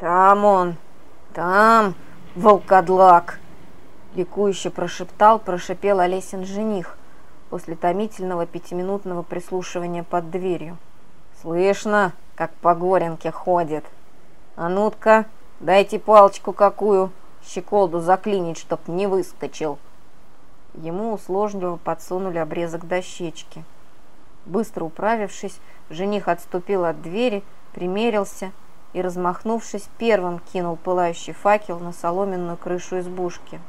«Там он! Там, волкодлак!» Ликующе прошептал, прошипел Олесин жених после томительного пятиминутного прислушивания под дверью. «Слышно, как по горенке ходит? А ну-ка, дайте палочку какую, щеколду заклинить, чтоб не выскочил!» Ему услужливо подсунули обрезок дощечки. Быстро управившись, жених отступил от двери, примерился и, размахнувшись, первым кинул пылающий факел на соломенную крышу избушки.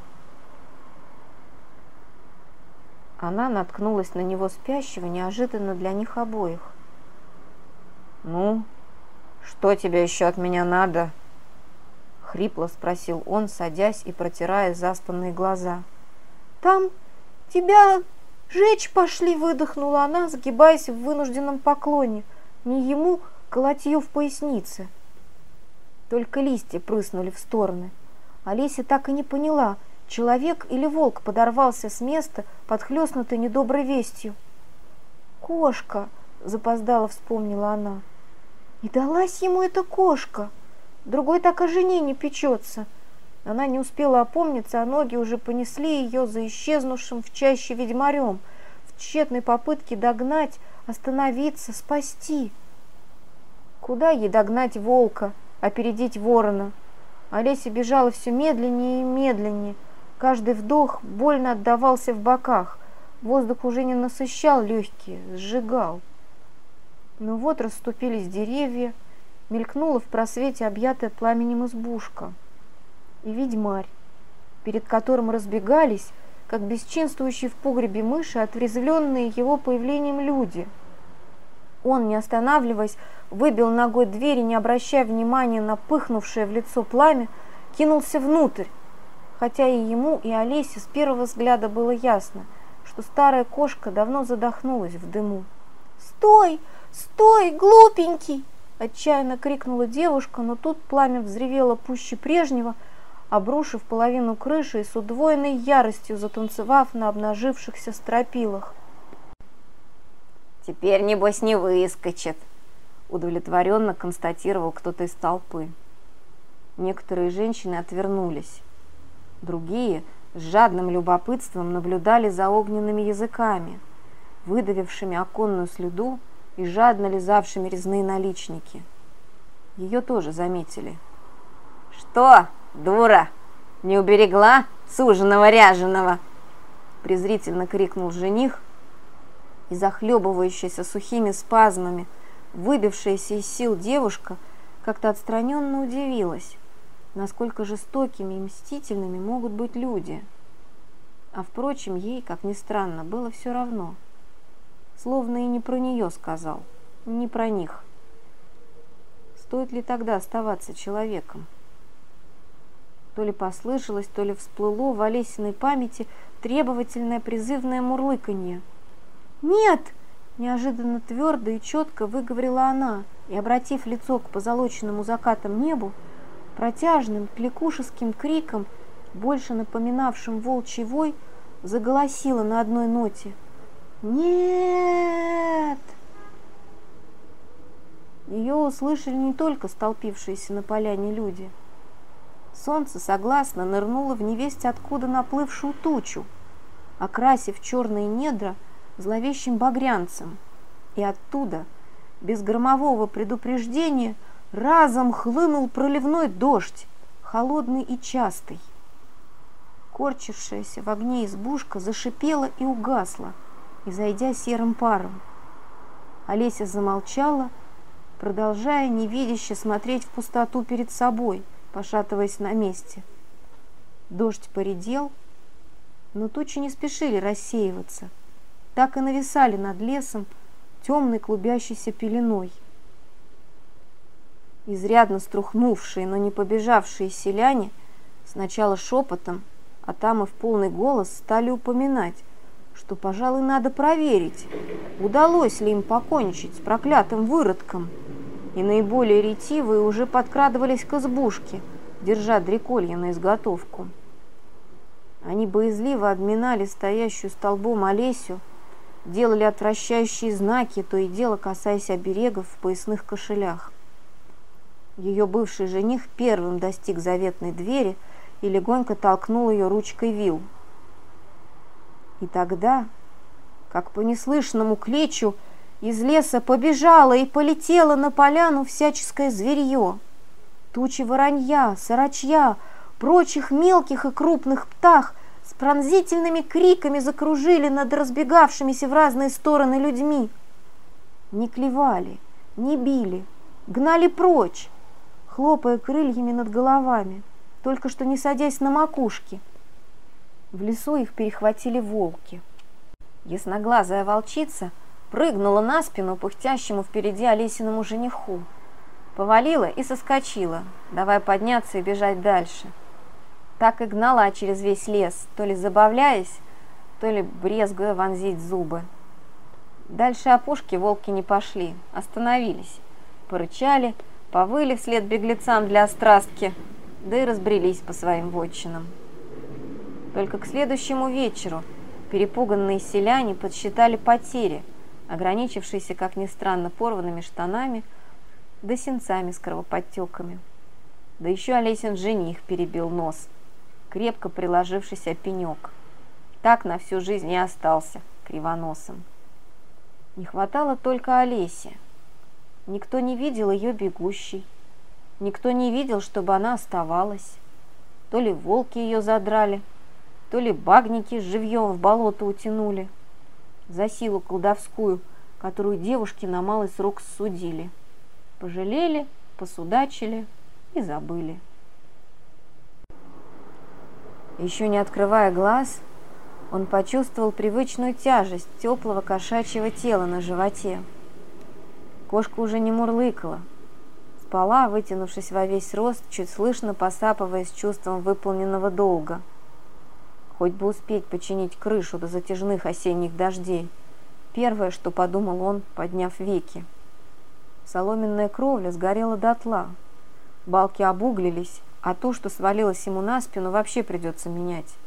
Она наткнулась на него спящего неожиданно для них обоих. «Ну, что тебе еще от меня надо?» Хрипло спросил он, садясь и протирая заспанные глаза. «Там тебя жечь пошли!» выдохнула она, сгибаясь в вынужденном поклоне. Не ему, колотью в пояснице. Только листья прыснули в стороны. Олеся так и не поняла – Человек или волк подорвался с места, подхлестнутый недоброй вестью. «Кошка!» — запоздала вспомнила она. «И далась ему эта кошка! Другой так о жене не печется!» Она не успела опомниться, а ноги уже понесли ее за исчезнувшим в чаще ведьмарем, в тщетной попытке догнать, остановиться, спасти. Куда ей догнать волка, опередить ворона? Олеся бежала все медленнее и медленнее, Каждый вдох больно отдавался в боках. Воздух уже не насыщал легкие, сжигал. Но вот расступились деревья, мелькнула в просвете объятая пламенем избушка. И ведьмарь, перед которым разбегались, как бесчинствующие в погребе мыши, отрезвленные его появлением люди. Он, не останавливаясь, выбил ногой дверь и, не обращая внимания на пыхнувшее в лицо пламя, кинулся внутрь, хотя и ему, и Олесе с первого взгляда было ясно, что старая кошка давно задохнулась в дыму. «Стой! Стой, глупенький!» Отчаянно крикнула девушка, но тут пламя взревело пуще прежнего, обрушив половину крыши и с удвоенной яростью затанцевав на обнажившихся стропилах. «Теперь, небось, не выскочит», — удовлетворенно констатировал кто-то из толпы. Некоторые женщины отвернулись. Другие с жадным любопытством наблюдали за огненными языками, выдавившими оконную слюду и жадно лизавшими резные наличники. Ее тоже заметили. «Что, дура, не уберегла суженого ряженого?» презрительно крикнул жених, и захлебывающаяся сухими спазмами, выбившаяся из сил девушка как-то отстраненно удивилась насколько жестокими и мстительными могут быть люди. А впрочем, ей, как ни странно, было все равно. Словно и не про нее сказал, не про них. Стоит ли тогда оставаться человеком? То ли послышалось, то ли всплыло в Олесиной памяти требовательное призывное мурлыканье. «Нет!» – неожиданно твердо и четко выговорила она, и, обратив лицо к позолоченному закатам небу, Протяжным кликушеским криком, больше напоминавшим волчий вой, заголосила на одной ноте. «Нет!» Ее услышали не только столпившиеся на поляне люди. Солнце согласно нырнуло в невесть откуда наплывшую тучу, окрасив черные недра зловещим багрянцем, и оттуда, без громового предупреждения, разом хлынул проливной дождь, холодный и частый. Корчившаяся в огне избушка зашипела и угасла, изойдя серым паром. Олеся замолчала, продолжая невидяще смотреть в пустоту перед собой, пошатываясь на месте. Дождь поредел, но тучи не спешили рассеиваться, так и нависали над лесом темной клубящейся пеленой. Изрядно струхнувшие, но не побежавшие селяне сначала шепотом, а там и в полный голос стали упоминать, что, пожалуй, надо проверить, удалось ли им покончить с проклятым выродком. И наиболее ретивые уже подкрадывались к избушке, держа дреколья на изготовку. Они боязливо обминали стоящую столбом Олесю, делали отвращающие знаки, то и дело касаясь оберегов в поясных кошелях. Ее бывший жених первым достиг заветной двери и легонько толкнул ее ручкой вил. И тогда, как по неслышному кличу, из леса побежало и полетело на поляну всяческое зверье. Тучи воронья, сорочья, прочих мелких и крупных птах пронзительными криками закружили над разбегавшимися в разные стороны людьми. Не клевали, не били, гнали прочь, хлопая крыльями над головами, только что не садясь на макушки. В лесу их перехватили волки. Ясноглазая волчица прыгнула на спину пыхтящему впереди Олесиному жениху, повалила и соскочила, давая подняться и бежать дальше. Так и гнала через весь лес, то ли забавляясь, то ли брезгуя вонзить зубы. Дальше опушки волки не пошли, остановились, порычали, повыли вслед беглецам для острастки, да и разбрелись по своим вотчинам. Только к следующему вечеру перепуганные селяне подсчитали потери, ограничившиеся, как ни странно, порванными штанами да сенцами с кровоподтеками. Да еще Олесин жених перебил нос, крепко приложившись о пенек. Так на всю жизнь и остался кривоносом. Не хватало только Олеси. Никто не видел ее бегущей. Никто не видел, чтобы она оставалась. То ли волки ее задрали, то ли багники живьем в болото утянули. За силу колдовскую, которую девушки на малый срок судили. Пожалели, посудачили и забыли. Еще не открывая глаз, он почувствовал привычную тяжесть теплого кошачьего тела на животе. Кошка уже не мурлыкала. Спала, вытянувшись во весь рост, чуть слышно посапывая с чувством выполненного долга. Хоть бы успеть починить крышу до затяжных осенних дождей. Первое, что подумал он, подняв веки. Соломенная кровля сгорела дотла. Балки обуглились, а то, что свалилось ему на спину, вообще придется менять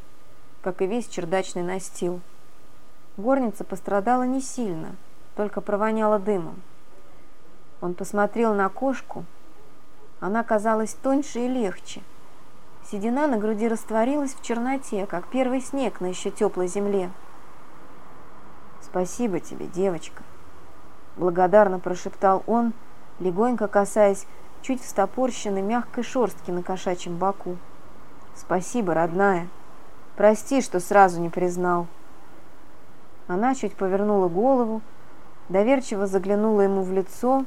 как и весь чердачный настил. Горница пострадала не сильно, только провоняла дымом. Он посмотрел на кошку. Она казалась тоньше и легче. Седина на груди растворилась в черноте, как первый снег на еще теплой земле. «Спасибо тебе, девочка!» Благодарно прошептал он, легонько касаясь чуть встопорщенной мягкой шерстки на кошачьем боку. «Спасибо, родная!» Прости, что сразу не признал. Она чуть повернула голову, доверчиво заглянула ему в лицо,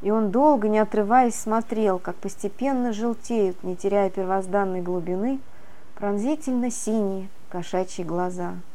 и он долго, не отрываясь, смотрел, как постепенно желтеют, не теряя первозданной глубины, пронзительно синие кошачьи глаза –